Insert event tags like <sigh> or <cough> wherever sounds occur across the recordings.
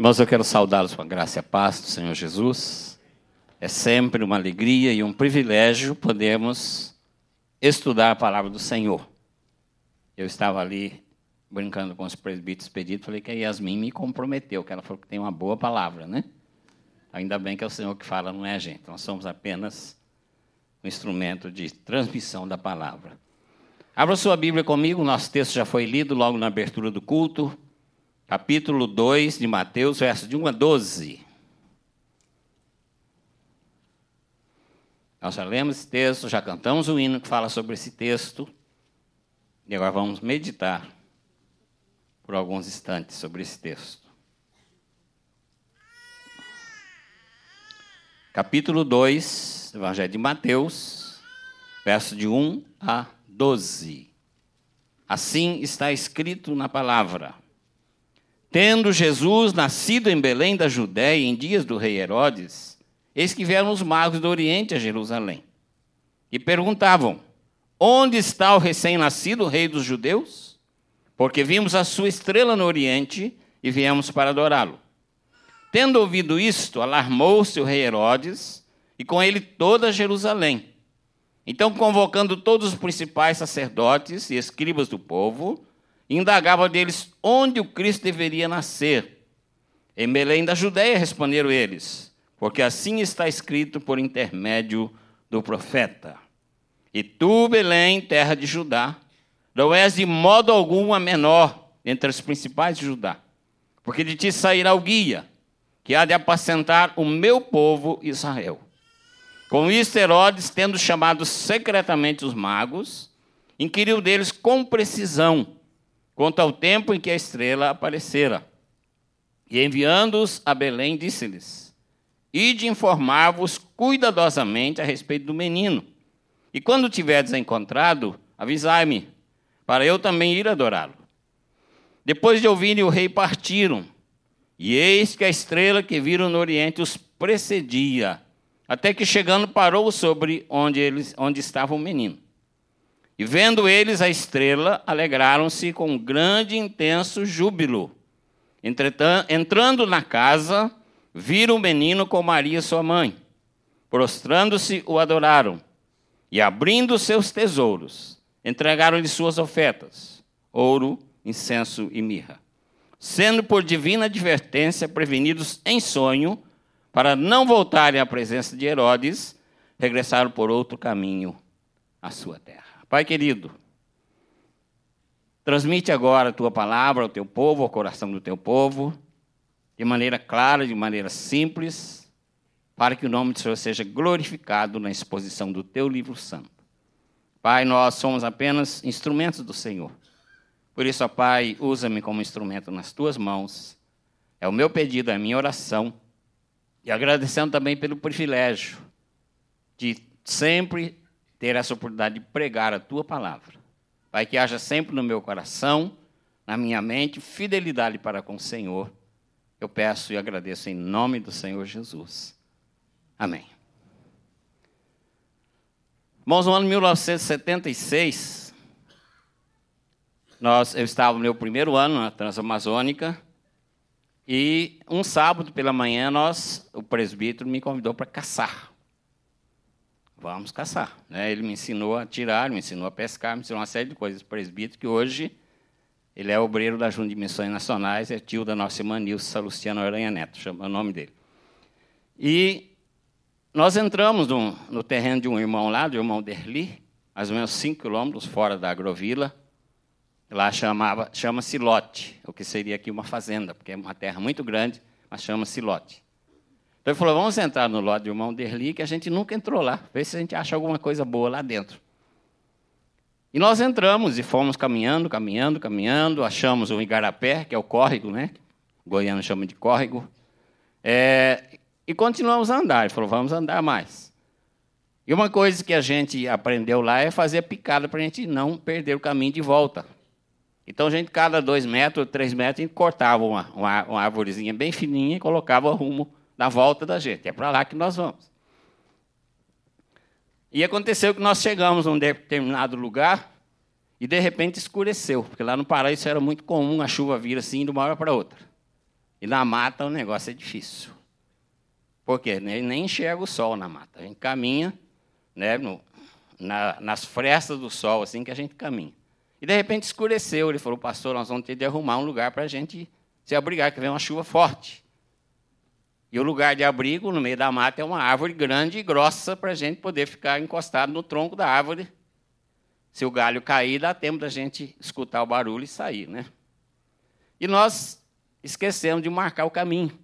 Irmãos, eu quero saudá-los com a graça e a paz do Senhor Jesus. É sempre uma alegria e um privilégio podermos estudar a palavra do Senhor. Eu estava ali brincando com os presbíteros pedidos, falei que a Yasmin me comprometeu, que ela falou que tem uma boa palavra, né? Ainda bem que é o Senhor que fala, não é a gente. Nós somos apenas um instrumento de transmissão da palavra. Abra sua Bíblia comigo, nosso texto já foi lido logo na abertura do culto, capítulo 2 de Mateus, versos de 1 a 12. Nós já lemos esse texto, já cantamos o hino que fala sobre esse texto, e agora vamos meditar por alguns instantes sobre esse texto. Capítulo 2 do Evangelho de Mateus, verso de 1 a 12. Assim está escrito na palavra. Tendo Jesus nascido em Belém da Judéia em dias do rei Herodes, eis que vieram os magos do Oriente a Jerusalém e perguntavam: Onde está o recém-nascido rei dos judeus? Porque vimos a sua estrela no Oriente e viemos para adorá-lo. Tendo ouvido isto, alarmou-se o rei Herodes e com ele toda Jerusalém. Então, convocando todos os principais sacerdotes e escribas do povo, indagava deles onde o Cristo deveria nascer. Em Belém da Judéia, responderam eles, porque assim está escrito por intermédio do profeta. E tu, Belém, terra de Judá, não és de modo algum a menor entre os principais de Judá, porque de ti sairá o guia, que há de apacentar o meu povo Israel. Com isto, Herodes, tendo chamado secretamente os magos, inquiriu deles com precisão quanto ao tempo em que a estrela aparecera. E enviando-os a Belém, disse-lhes: Ide informar-vos cuidadosamente a respeito do menino. E quando tiverdes encontrado, avisai-me, para eu também ir adorá-lo. Depois de ouvirem o rei, partiram. E eis que a estrela que viram no oriente os precedia, até que chegando parou sobre onde, eles, onde estava o menino. E vendo eles a estrela, alegraram-se com grande e intenso júbilo. Entretanto, entrando na casa, viram o menino com Maria, sua mãe. Prostrando-se, o adoraram. E abrindo seus tesouros, entregaram-lhe suas ofertas: ouro, incenso e mirra. Sendo por divina advertência prevenidos em sonho, para não voltarem à presença de Herodes, regressaram por outro caminho à sua terra. Pai querido, transmite agora a tua palavra ao teu povo, ao coração do teu povo, de maneira clara, de maneira simples, para que o nome do Senhor seja glorificado na exposição do teu livro santo. Pai, nós somos apenas instrumentos do Senhor. Por isso, ó Pai, usa-me como instrumento nas tuas mãos. É o meu pedido, é a minha oração. E agradecendo também pelo privilégio de sempre ter essa oportunidade de pregar a tua palavra. Pai, que haja sempre no meu coração, na minha mente, fidelidade para com o Senhor. Eu peço e agradeço em nome do Senhor Jesus. Amém. Irmãos, no ano 1976, nós, eu estava no meu primeiro ano na Transamazônica, e um sábado pela manhã, nós, o presbítero me convidou para caçar. Vamos caçar. Né? Ele me ensinou a tirar, me ensinou a pescar, me ensinou uma série de coisas. Presbítero, que hoje ele é obreiro da Junta de Missões Nacionais, é tio da nossa irmã Nilce Luciano Aranha Neto, chama o nome dele. E nós entramos no, no, terreno de um irmão lá, do irmão Derli, mais ou menos 5 quilômetros fora da agrovila. Lá chamava, chama-se lote, o que seria aqui uma fazenda, porque é uma terra muito grande, mas chama-se lote. Então ele falou: vamos entrar no lote do irmão Derli, que a gente nunca entrou lá, ver se a gente acha alguma coisa boa lá dentro. E nós entramos e fomos caminhando, caminhando, caminhando, achamos o igarapé, que é o córrego, né? O goiano chama de córrego. É, e continuamos a andar. Ele falou, vamos andar mais. E uma coisa que a gente aprendeu lá é fazer picada para a gente não perder o caminho de volta. Então a gente, cada dois metros, três metros, a gente cortava uma, uma, uma árvorezinha bem fininha e colocava rumo da volta da gente. É para lá que nós vamos. E aconteceu que nós chegamos a um determinado lugar e de repente escureceu, porque lá no Pará isso era muito comum, a chuva vir assim de uma hora para outra. E na mata o negócio é difícil. Por quê? Nem, enxerga o sol na mata. A gente caminha né, no, na, nas frestas do sol, assim que a gente caminha. E de repente escureceu. Ele falou, pastor, nós vamos ter de arrumar um lugar para a gente se abrigar, que vem uma chuva forte. E o lugar de abrigo, no meio da mata, é uma árvore grande e grossa para a gente poder ficar encostado no tronco da árvore. Se o galho cair, dá tempo da gente escutar o barulho e sair, né? E nós esquecemos de marcar o caminho.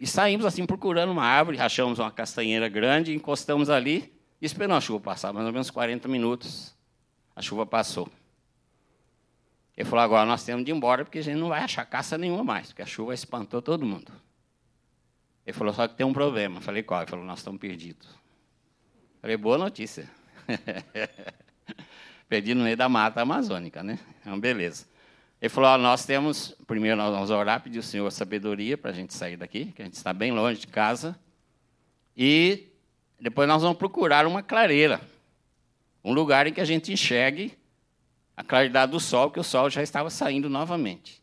E saímos assim procurando uma árvore, achamos uma castanheira grande, encostamos ali e esperamos a chuva passar, mais ou menos 40 minutos. A chuva passou. Ele falou: agora nós temos de ir embora porque a gente não vai achar caça nenhuma mais, porque a chuva espantou todo mundo. Ele falou, só que tem um problema. Eu falei, qual? Ele falou, nós estamos perdidos. Eu falei, boa notícia. <laughs> Perdi no meio da mata amazônica, né? Então, beleza. Ele falou, nós temos, primeiro nós vamos orar, pedir ao Senhor sabedoria para a gente sair daqui, que a gente está bem longe de casa. E depois nós vamos procurar uma clareira, um lugar em que a gente enxergue a claridade do sol, que o sol já estava saindo novamente.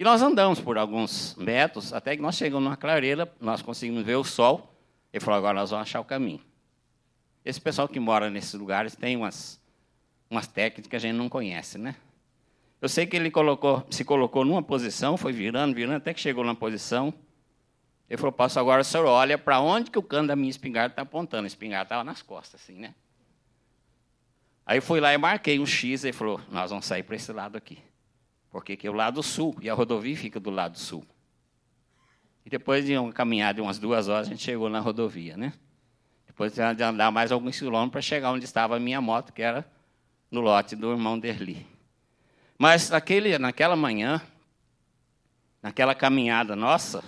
E nós andamos por alguns metros, até que nós chegamos numa clareira, nós conseguimos ver o sol. Ele falou: agora nós vamos achar o caminho. Esse pessoal que mora nesses lugares tem umas, umas técnicas que a gente não conhece, né? Eu sei que ele colocou, se colocou numa posição, foi virando, virando, até que chegou numa posição. Ele falou: Passo agora o senhor olha para onde que o cano da minha espingarda está apontando. A espingarda estava nas costas, assim, né? Aí fui lá e marquei um X ele falou: Nós vamos sair para esse lado aqui. Porque é o lado sul, e a rodovia fica do lado sul. E depois de uma caminhada de umas duas horas, a gente chegou na rodovia, né? Depois de andar mais alguns quilômetros para chegar onde estava a minha moto, que era no lote do irmão Derli. Mas naquele, naquela manhã, naquela caminhada nossa,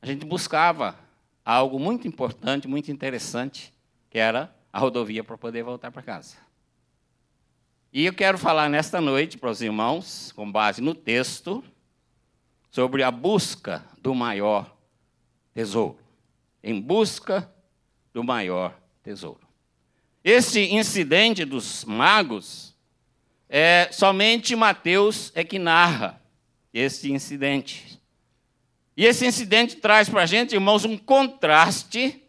a gente buscava algo muito importante, muito interessante, que era a rodovia para poder voltar para casa. E eu quero falar nesta noite para os irmãos, com base no texto, sobre a busca do maior tesouro. Em busca do maior tesouro. Esse incidente dos magos, é, somente Mateus é que narra esse incidente. E esse incidente traz para a gente, irmãos, um contraste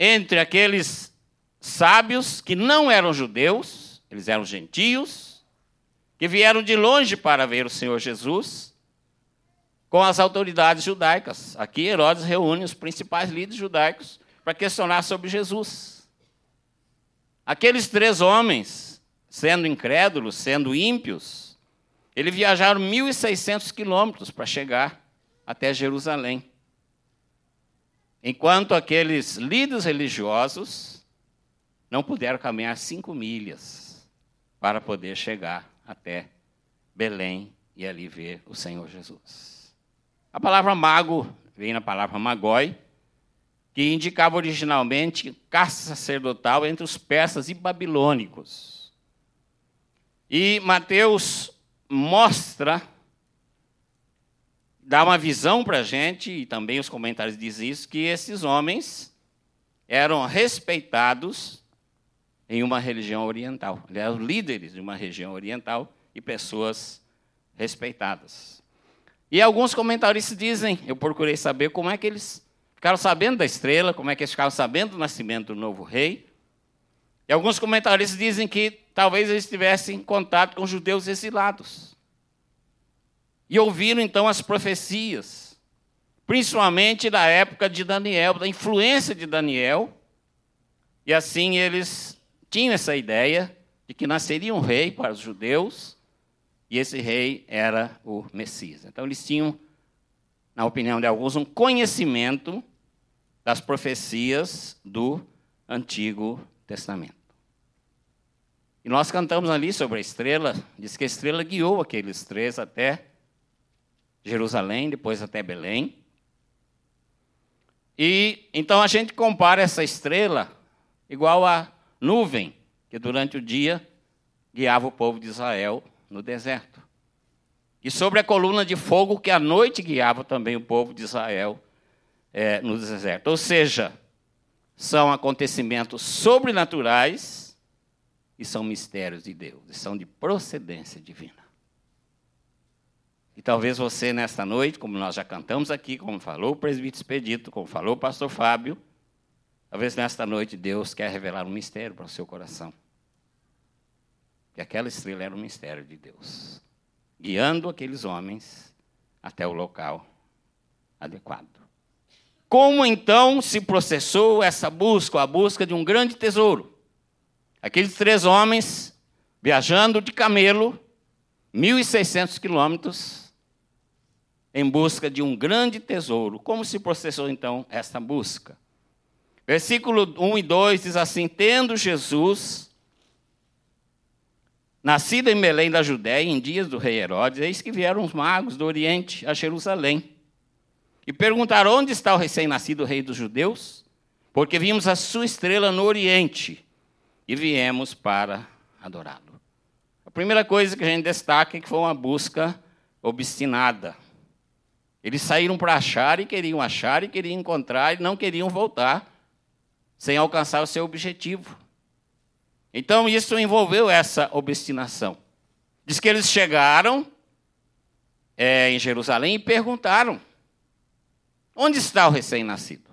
entre aqueles sábios que não eram judeus eles eram gentios, que vieram de longe para ver o Senhor Jesus, com as autoridades judaicas. Aqui Herodes reúne os principais líderes judaicos para questionar sobre Jesus. Aqueles três homens, sendo incrédulos, sendo ímpios, eles viajaram 1.600 quilômetros para chegar até Jerusalém. Enquanto aqueles líderes religiosos não puderam caminhar cinco milhas para poder chegar até Belém e ali ver o Senhor Jesus. A palavra mago vem na palavra magói, que indicava originalmente caça sacerdotal entre os persas e babilônicos. E Mateus mostra, dá uma visão para a gente, e também os comentários dizem isso, que esses homens eram respeitados em uma religião oriental. Eram líderes de uma região oriental e pessoas respeitadas. E alguns comentaristas dizem, eu procurei saber como é que eles ficaram sabendo da estrela, como é que eles ficaram sabendo do nascimento do novo rei. E alguns comentaristas dizem que talvez eles tivessem contato com judeus exilados. E ouviram então as profecias, principalmente da época de Daniel, da influência de Daniel. E assim eles tinham essa ideia de que nasceria um rei para os judeus e esse rei era o Messias. Então eles tinham, na opinião de alguns, um conhecimento das profecias do Antigo Testamento. E nós cantamos ali sobre a estrela, diz que a estrela guiou aqueles três até Jerusalém, depois até Belém. E então a gente compara essa estrela igual a nuvem que durante o dia guiava o povo de Israel no deserto. E sobre a coluna de fogo que à noite guiava também o povo de Israel é, no deserto. Ou seja, são acontecimentos sobrenaturais e são mistérios de Deus, e são de procedência divina. E talvez você, nesta noite, como nós já cantamos aqui, como falou o presbítero Expedito, como falou o pastor Fábio, talvez nesta noite Deus quer revelar um mistério para o seu coração. Que aquela estrela era um mistério de Deus, guiando aqueles homens até o local adequado. Como então se processou essa busca, a busca de um grande tesouro? Aqueles três homens viajando de camelo, 1.600 quilômetros, em busca de um grande tesouro. Como se processou então essa busca? Versículo 1 e 2 diz assim: Tendo Jesus nascido em Belém da Judéia, em dias do rei Herodes, eis que vieram os magos do Oriente a Jerusalém e perguntaram: Onde está o recém-nascido rei dos judeus? Porque vimos a sua estrela no Oriente e viemos para adorá-lo. A primeira coisa que a gente destaca é que foi uma busca obstinada. Eles saíram para achar e queriam achar e queriam encontrar e não queriam voltar sem alcançar o seu objetivo. Então isso envolveu essa obstinação. Diz que eles chegaram é, em Jerusalém e perguntaram: Onde está o recém-nascido?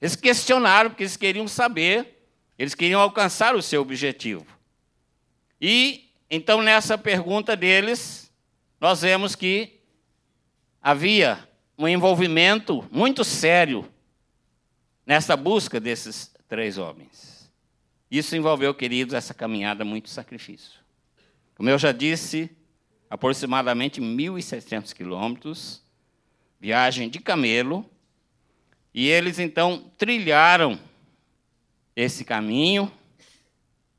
Eles questionaram porque eles queriam saber, eles queriam alcançar o seu objetivo. E então nessa pergunta deles, nós vemos que havia um envolvimento muito sério nessa busca desses três homens. Isso envolveu, queridos, essa caminhada muito sacrifício. Como eu já disse, aproximadamente 1.700 quilômetros viagem de camelo, e eles então trilharam esse caminho,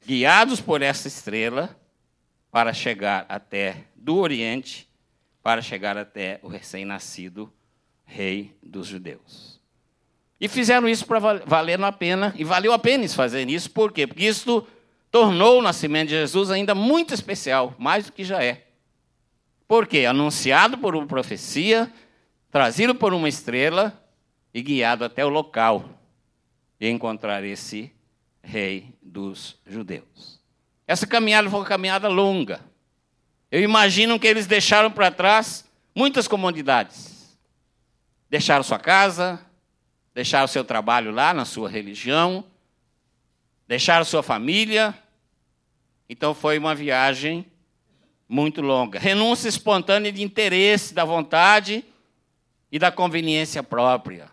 guiados por essa estrela, para chegar até do Oriente, para chegar até o recém-nascido rei dos judeus. E fizeram isso para valer a pena, e valeu a pena eles fazerem isso, por quê? Porque isso tornou o nascimento de Jesus ainda muito especial, mais do que já é. Por quê? Anunciado por uma profecia, trazido por uma estrela e guiado até o local e encontrar esse rei dos judeus. Essa caminhada foi uma caminhada longa. Eu imagino que eles deixaram para trás muitas comodidades. Deixaram sua casa, deixaram seu trabalho lá na sua religião, deixaram sua família. Então foi uma viagem muito longa. Renúncia espontânea de interesse, da vontade e da conveniência própria.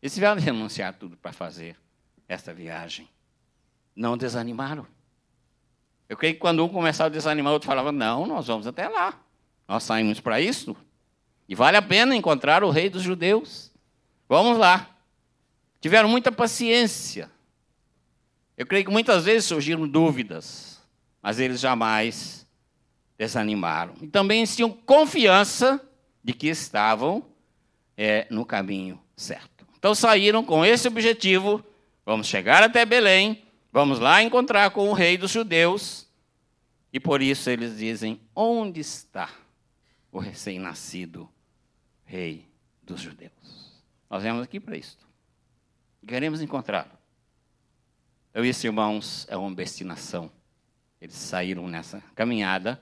Eles tiveram de renunciar tudo para fazer esta viagem. Não desanimaram. Eu creio que quando um começava a desanimar, o outro falava: Não, nós vamos até lá. Nós saímos para isso. E vale a pena encontrar o rei dos judeus. Vamos lá. Tiveram muita paciência. Eu creio que muitas vezes surgiram dúvidas, mas eles jamais desanimaram. E também tinham confiança de que estavam é, no caminho certo. Então saíram com esse objetivo: vamos chegar até Belém, vamos lá encontrar com o rei dos judeus. E por isso eles dizem: onde está o recém-nascido rei dos judeus? Nós viemos aqui para isso. Queremos encontrá-lo. Então, isso, irmãos, é uma destinação. Eles saíram nessa caminhada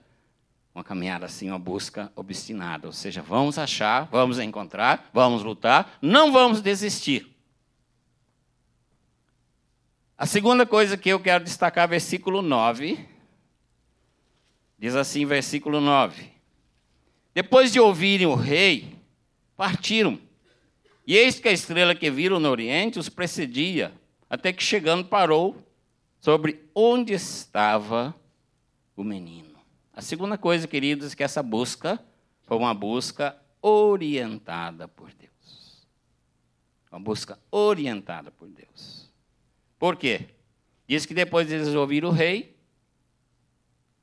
uma caminhada assim, uma busca obstinada. Ou seja, vamos achar, vamos encontrar, vamos lutar, não vamos desistir. A segunda coisa que eu quero destacar, versículo 9. Diz assim, versículo 9: Depois de ouvirem o rei, partiram. E eis que a estrela que viram no oriente os precedia, até que chegando parou sobre onde estava o menino. A segunda coisa, queridos, é que essa busca foi uma busca orientada por Deus. Uma busca orientada por Deus. Por quê? Diz que depois eles ouviram o rei,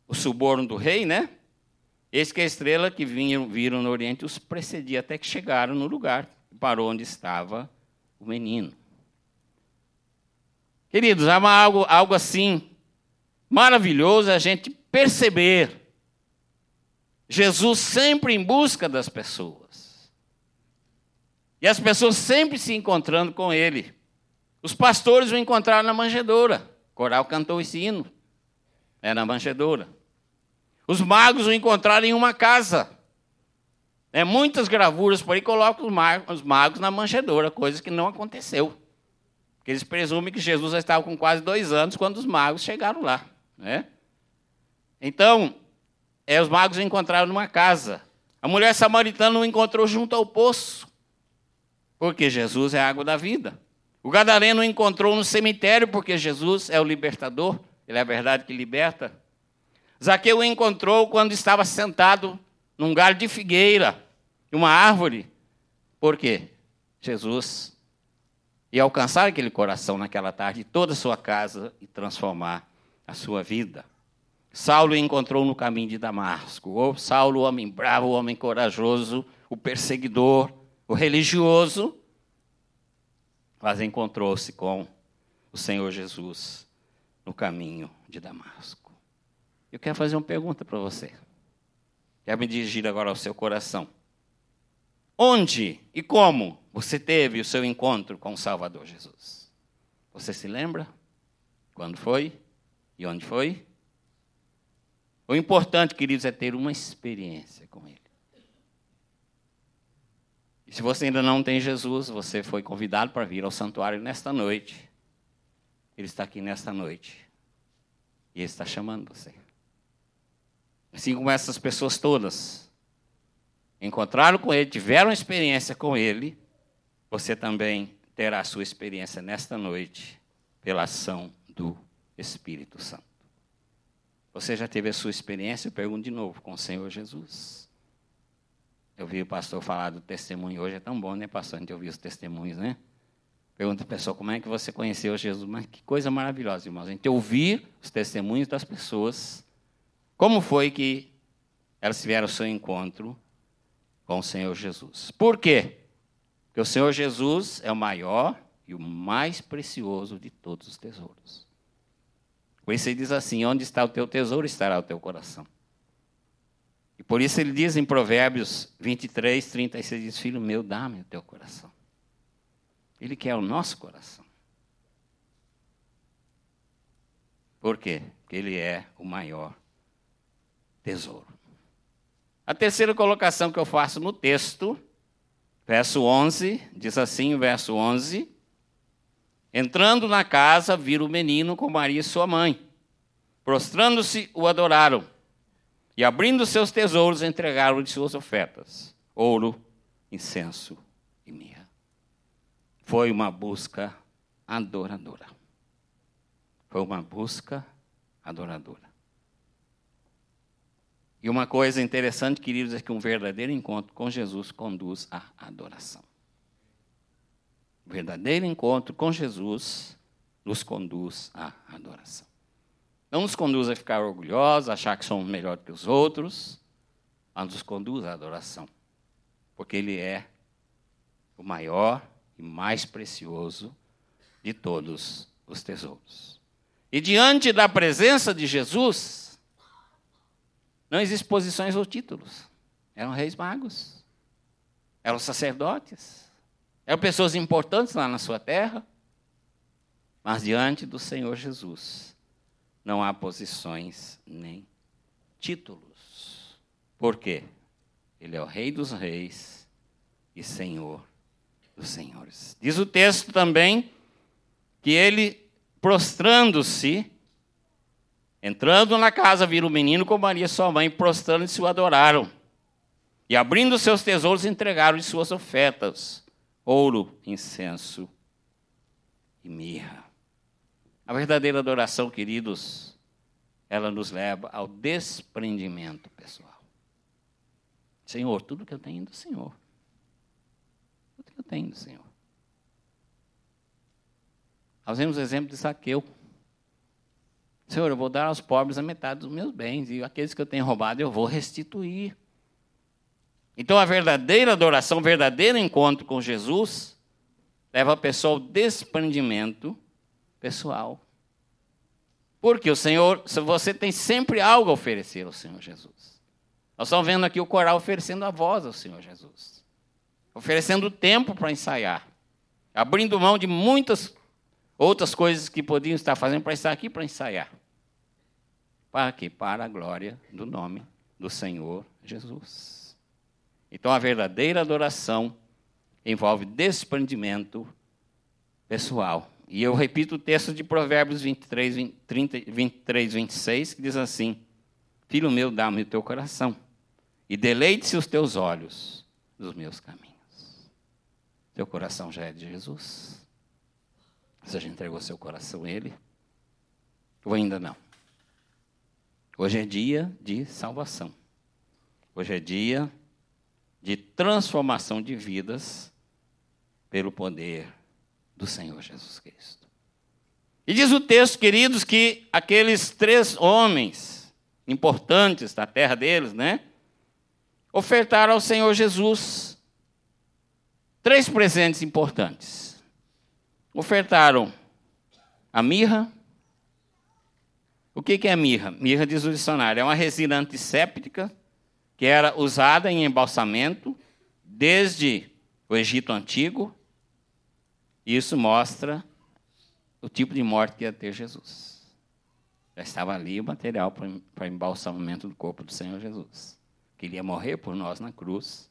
o suborno do rei, né? Eis que a estrela que viram no Oriente os precedia até que chegaram no lugar, parou onde estava o menino. Queridos, há algo, algo assim maravilhoso a gente perceber Jesus sempre em busca das pessoas. E as pessoas sempre se encontrando com ele. Os pastores o encontraram na manjedoura. O coral cantou esse hino. É na manjedoura. Os magos o encontraram em uma casa. É, muitas gravuras por aí colocam os magos na manjedoura, coisa que não aconteceu. Porque eles presumem que Jesus já estava com quase dois anos quando os magos chegaram lá. Né? Então, é, os magos o encontraram numa casa. A mulher samaritana o encontrou junto ao poço, porque Jesus é a água da vida. O gadareno o encontrou no cemitério, porque Jesus é o libertador, ele é a verdade que liberta. Zaqueu o encontrou quando estava sentado num galho de figueira, uma árvore. Por quê? Jesus ia alcançar aquele coração naquela tarde, toda a sua casa e transformar a sua vida. Saulo encontrou no caminho de Damasco. Saulo, o homem bravo, o homem corajoso, o perseguidor, o religioso, mas encontrou-se com o Senhor Jesus no caminho de Damasco. Eu quero fazer uma pergunta para você. Quero me dirigir agora ao seu coração. Onde e como você teve o seu encontro com o Salvador Jesus? Você se lembra? Quando foi? E onde foi? O importante, queridos, é ter uma experiência com Ele. E se você ainda não tem Jesus, você foi convidado para vir ao santuário nesta noite. Ele está aqui nesta noite. E Ele está chamando você. Assim como essas pessoas todas encontraram com Ele, tiveram experiência com Ele, você também terá a sua experiência nesta noite pela ação do Espírito Santo. Você já teve a sua experiência? Eu pergunto de novo com o Senhor Jesus. Eu vi o pastor falar do testemunho hoje, é tão bom, né, pastor? A gente ouvir os testemunhos, né? Pergunta a pessoa como é que você conheceu Jesus. Mas que coisa maravilhosa, irmãos. A gente ouvir os testemunhos das pessoas. Como foi que elas tiveram o seu encontro com o Senhor Jesus? Por quê? Porque o Senhor Jesus é o maior e o mais precioso de todos os tesouros. Por isso ele diz assim: onde está o teu tesouro, estará o teu coração. E por isso ele diz em Provérbios 23, 36, diz, filho meu, dá-me o teu coração. Ele quer o nosso coração. Por quê? Porque ele é o maior tesouro. A terceira colocação que eu faço no texto, verso 11, diz assim, verso 11: Entrando na casa, viram o menino com Maria e sua mãe. Prostrando-se, o adoraram. E abrindo seus tesouros, entregaram-lhe suas ofertas: ouro, incenso e mirra. Foi uma busca adoradora. Foi uma busca adoradora. E uma coisa interessante, queridos, é que um verdadeiro encontro com Jesus conduz à adoração. O verdadeiro encontro com Jesus nos conduz à adoração. Não nos conduz a ficar orgulhosos, achar que somos melhor que os outros, mas nos conduz à adoração. Porque Ele é o maior e mais precioso de todos os tesouros. E diante da presença de Jesus, não existem posições ou títulos. Eram reis magos, eram sacerdotes, eram pessoas importantes lá na sua terra, mas diante do Senhor Jesus não há posições nem títulos. Por quê? Ele é o Rei dos Reis e Senhor dos Senhores. Diz o texto também que ele, prostrando-se, entrando na casa, viram o menino com Maria, sua mãe, prostrando-se, o adoraram. E abrindo seus tesouros, entregaram-lhe suas ofertas ouro, incenso e mirra. A verdadeira adoração, queridos, ela nos leva ao desprendimento pessoal. Senhor, tudo que eu tenho do Senhor. Tudo que eu tenho do Senhor. Nós vemos o exemplo de Saqueu. Senhor, eu vou dar aos pobres a metade dos meus bens, e aqueles que eu tenho roubado eu vou restituir. Então, a verdadeira adoração, o verdadeiro encontro com Jesus, leva a pessoa ao desprendimento pessoal. Porque o Senhor, você tem sempre algo a oferecer ao Senhor Jesus. Nós estamos vendo aqui o coral oferecendo a voz ao Senhor Jesus. Oferecendo tempo para ensaiar. Abrindo mão de muitas outras coisas que podiam estar fazendo para estar aqui para ensaiar. Para quê? Para a glória do nome do Senhor Jesus. Então a verdadeira adoração envolve desprendimento pessoal. E eu repito o texto de Provérbios 23, 20, 30, 23 26, que diz assim: Filho meu, dá-me o teu coração, e deleite-se os teus olhos dos meus caminhos. Teu coração já é de Jesus? Você já entregou seu coração a Ele? Ou ainda não? Hoje é dia de salvação. Hoje é dia de transformação de vidas pelo poder do Senhor Jesus Cristo. E diz o texto, queridos, que aqueles três homens importantes da terra deles, né? Ofertaram ao Senhor Jesus três presentes importantes. Ofertaram a mirra. O que é mirra? Mirra, diz o dicionário, é uma resina antisséptica que era usada em embalsamento desde o Egito Antigo. Isso mostra o tipo de morte que ia ter Jesus. Já estava ali o material para embalsamamento do corpo do Senhor Jesus. Que ele ia morrer por nós na cruz.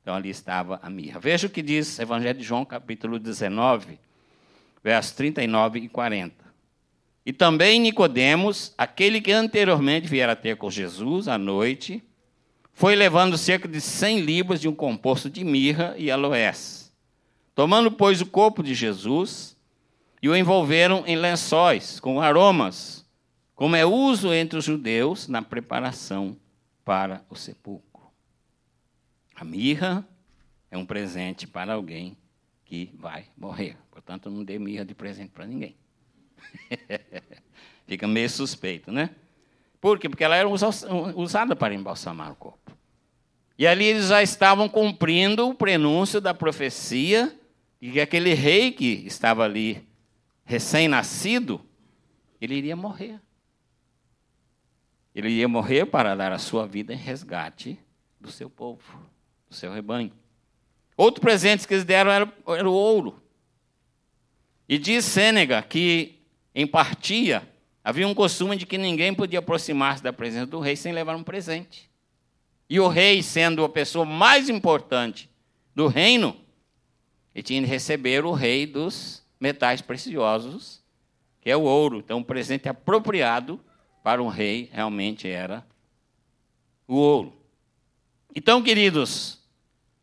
Então ali estava a mirra. Veja o que diz Evangelho de João, capítulo 19, versos 39 e 40. E também Nicodemos, aquele que anteriormente viera ter com Jesus à noite, foi levando cerca de cem libras de um composto de mirra e aloés. Tomando, pois, o corpo de Jesus e o envolveram em lençóis com aromas, como é uso entre os judeus na preparação para o sepulcro. A mirra é um presente para alguém que vai morrer. Portanto, não dê mirra de presente para ninguém. <laughs> Fica meio suspeito, né? Por quê? Porque ela era usada para embalsamar o corpo. E ali eles já estavam cumprindo o prenúncio da profecia de que aquele rei que estava ali, recém-nascido, ele iria morrer. Ele iria morrer para dar a sua vida em resgate do seu povo, do seu rebanho. Outro presente que eles deram era, era o ouro. E diz Sênega que, em partia, Havia um costume de que ninguém podia aproximar-se da presença do rei sem levar um presente. E o rei, sendo a pessoa mais importante do reino, ele tinha de receber o rei dos metais preciosos, que é o ouro. Então, um presente apropriado para um rei realmente era o ouro. Então, queridos,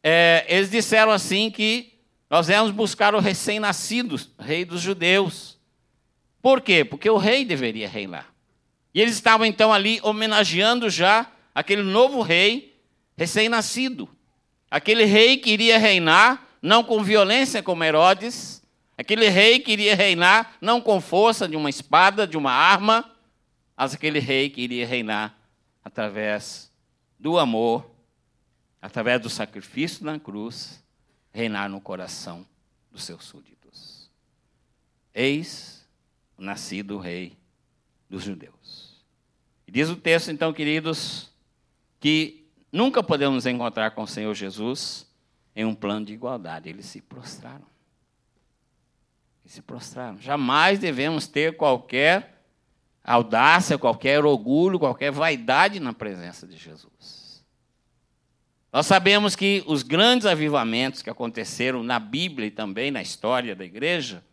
é, eles disseram assim que nós viemos buscar o recém-nascido, rei dos judeus. Por quê? Porque o rei deveria reinar. E eles estavam então ali homenageando já aquele novo rei recém-nascido. Aquele rei que iria reinar não com violência como Herodes, aquele rei que iria reinar não com força de uma espada, de uma arma, mas aquele rei que iria reinar através do amor, através do sacrifício na cruz, reinar no coração dos seus súditos. Eis nascido rei dos judeus. E diz o texto, então, queridos, que nunca podemos encontrar com o Senhor Jesus em um plano de igualdade. Eles se prostraram. Eles se prostraram. Jamais devemos ter qualquer audácia, qualquer orgulho, qualquer vaidade na presença de Jesus. Nós sabemos que os grandes avivamentos que aconteceram na Bíblia e também na história da igreja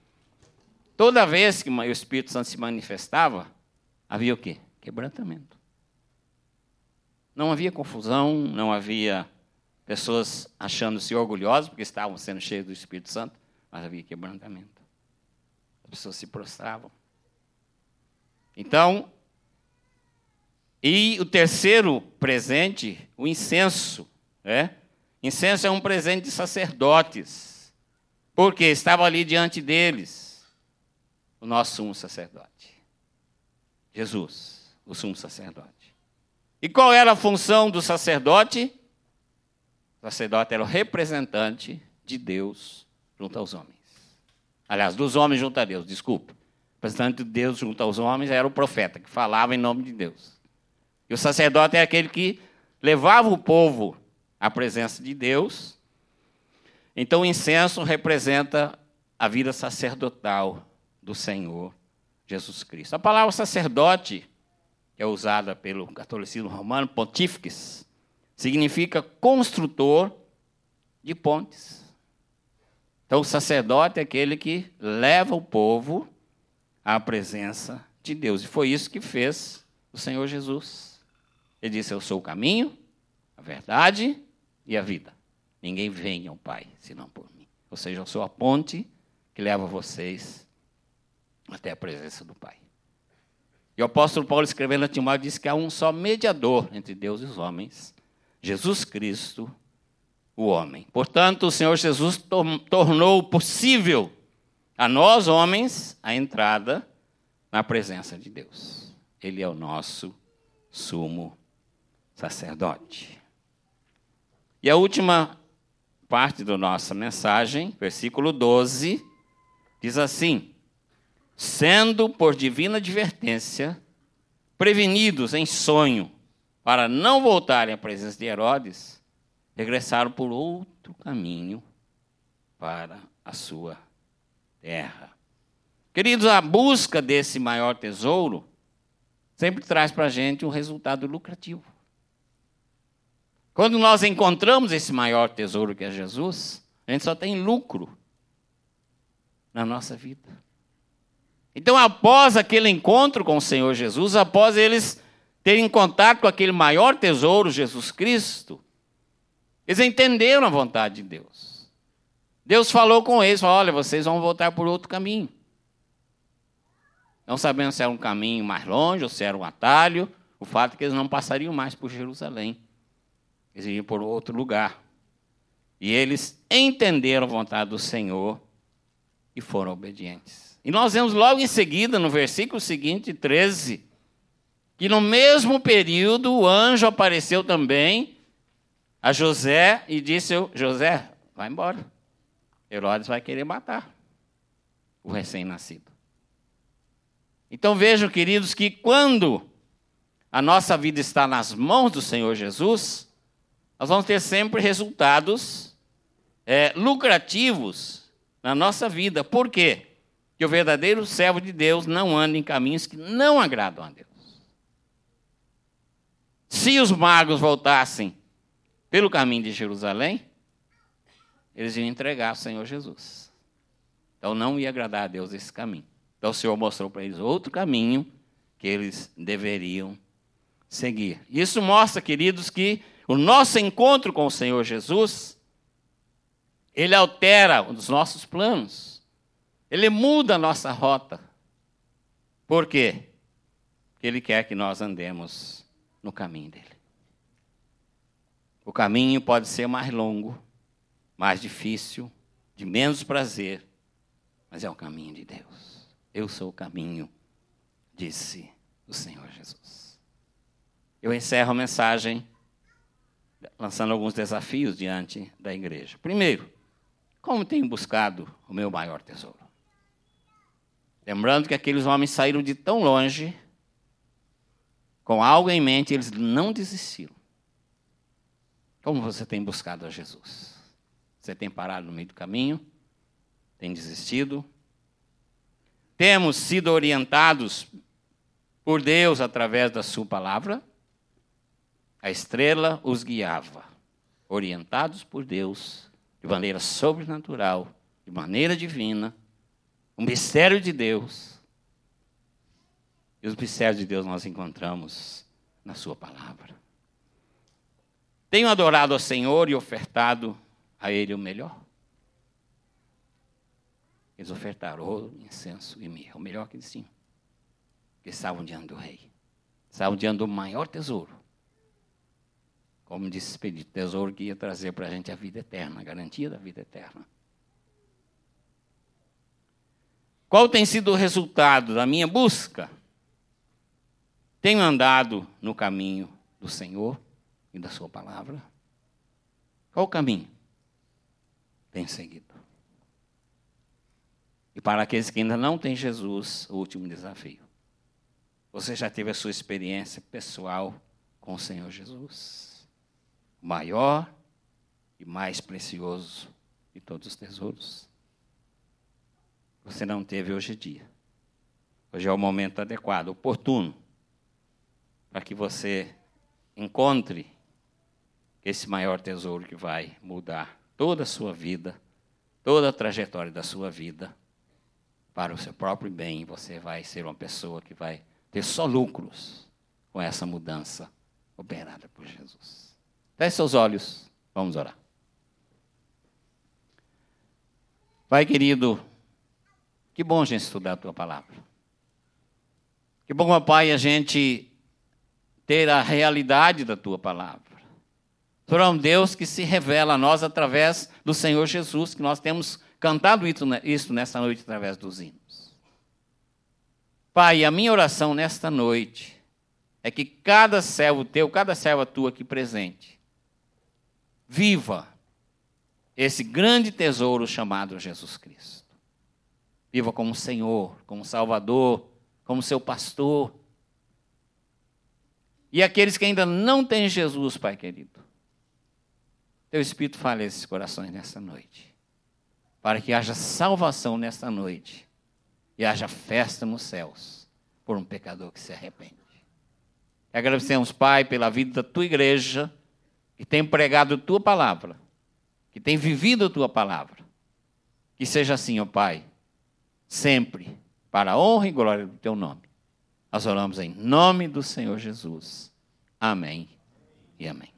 Toda vez que o Espírito Santo se manifestava, havia o quê? Quebrantamento. Não havia confusão, não havia pessoas achando-se orgulhosas porque estavam sendo cheias do Espírito Santo, mas havia quebrantamento. As pessoas se prostravam. Então, e o terceiro presente, o incenso. Né? Incenso é um presente de sacerdotes, porque estava ali diante deles o nosso sumo sacerdote. Jesus, o sumo sacerdote. E qual era a função do sacerdote? O sacerdote era o representante de Deus junto aos homens. Aliás, dos homens junto a Deus, desculpa. O representante de Deus junto aos homens era o profeta, que falava em nome de Deus. E o sacerdote é aquele que levava o povo à presença de Deus. Então, o incenso representa a vida sacerdotal do Senhor Jesus Cristo. A palavra sacerdote é usada pelo catolicismo romano, pontífices, significa construtor de pontes. Então, o sacerdote é aquele que leva o povo à presença de Deus. E foi isso que fez o Senhor Jesus. Ele disse: Eu sou o caminho, a verdade e a vida. Ninguém vem ao Pai senão por mim. Ou seja, eu sou a ponte que leva vocês até a presença do Pai. E o apóstolo Paulo, escrevendo a Timóteo, diz que há um só mediador entre Deus e os homens, Jesus Cristo, o homem. Portanto, o Senhor Jesus tornou possível a nós, homens, a entrada na presença de Deus. Ele é o nosso sumo sacerdote. E a última parte da nossa mensagem, versículo 12, diz assim: sendo por divina advertência prevenidos em sonho para não voltarem à presença de Herodes, regressaram por outro caminho para a sua terra. Queridos, a busca desse maior tesouro sempre traz para a gente um resultado lucrativo. Quando nós encontramos esse maior tesouro que é Jesus, a gente só tem lucro na nossa vida. Então, após aquele encontro com o Senhor Jesus, após eles terem contato com aquele maior tesouro, Jesus Cristo, eles entenderam a vontade de Deus. Deus falou com eles: falou, olha, vocês vão voltar por outro caminho. Não sabendo se era um caminho mais longe ou se era um atalho, o fato é que eles não passariam mais por Jerusalém. Eles iriam por outro lugar. E eles entenderam a vontade do Senhor e foram obedientes. E nós vemos logo em seguida, no versículo seguinte, 13, que no mesmo período o anjo apareceu também a José e disse: José, vai embora. Herodes vai querer matar o recém-nascido. Então vejam, queridos, que quando a nossa vida está nas mãos do Senhor Jesus, nós vamos ter sempre resultados é, lucrativos na nossa vida. Por quê? Que o verdadeiro servo de Deus não anda em caminhos que não agradam a Deus. Se os magos voltassem pelo caminho de Jerusalém, eles iam entregar ao Senhor Jesus. Então não ia agradar a Deus esse caminho. Então o Senhor mostrou para eles outro caminho que eles deveriam seguir. Isso mostra, queridos, que o nosso encontro com o Senhor Jesus, ele altera os nossos planos. Ele muda a nossa rota. Por quê? Porque Ele quer que nós andemos no caminho dele. O caminho pode ser mais longo, mais difícil, de menos prazer, mas é o caminho de Deus. Eu sou o caminho, disse o Senhor Jesus. Eu encerro a mensagem lançando alguns desafios diante da igreja. Primeiro, como tenho buscado o meu maior tesouro? Lembrando que aqueles homens saíram de tão longe, com algo em mente, eles não desistiram. Como você tem buscado a Jesus? Você tem parado no meio do caminho? Tem desistido? Temos sido orientados por Deus através da Sua palavra? A estrela os guiava, orientados por Deus de maneira sobrenatural, de maneira divina o mistério de Deus. E os mistérios de Deus nós encontramos na Sua palavra. Tenho adorado ao Senhor e ofertado a Ele o melhor. Eles ofertaram ouro, incenso e mirra, o melhor que eles tinham. Porque estavam diante do rei. Estavam diante do maior tesouro. Como disse Expedito, tesouro que ia trazer para a gente a vida eterna, a garantia da vida eterna. Qual tem sido o resultado da minha busca? Tenho andado no caminho do Senhor e da Sua palavra? Qual o caminho? Tenho seguido. E para aqueles que ainda não têm Jesus, o último desafio. Você já teve a sua experiência pessoal com o Senhor Jesus? O maior e mais precioso de todos os tesouros você não teve hoje em dia. Hoje é o momento adequado, oportuno, para que você encontre esse maior tesouro que vai mudar toda a sua vida, toda a trajetória da sua vida para o seu próprio bem. Você vai ser uma pessoa que vai ter só lucros com essa mudança operada por Jesus. Feche seus olhos, vamos orar. Pai querido, que bom a gente estudar a tua palavra. Que bom, Pai, a gente ter a realidade da tua palavra. Tu é um Deus que se revela a nós através do Senhor Jesus, que nós temos cantado isso nesta noite através dos hinos. Pai, a minha oração nesta noite é que cada servo teu, cada serva tua aqui presente, viva esse grande tesouro chamado Jesus Cristo. Viva como Senhor, como Salvador, como seu pastor. E aqueles que ainda não têm Jesus, Pai querido, teu Espírito fale esses corações nesta noite, para que haja salvação nesta noite e haja festa nos céus por um pecador que se arrepende. Agradecemos, Pai, pela vida da tua igreja, que tem pregado a tua palavra, que tem vivido a tua palavra. Que seja assim, ó Pai, sempre, para a honra e glória do teu nome. Nós oramos em nome do Senhor Jesus. Amém e amém.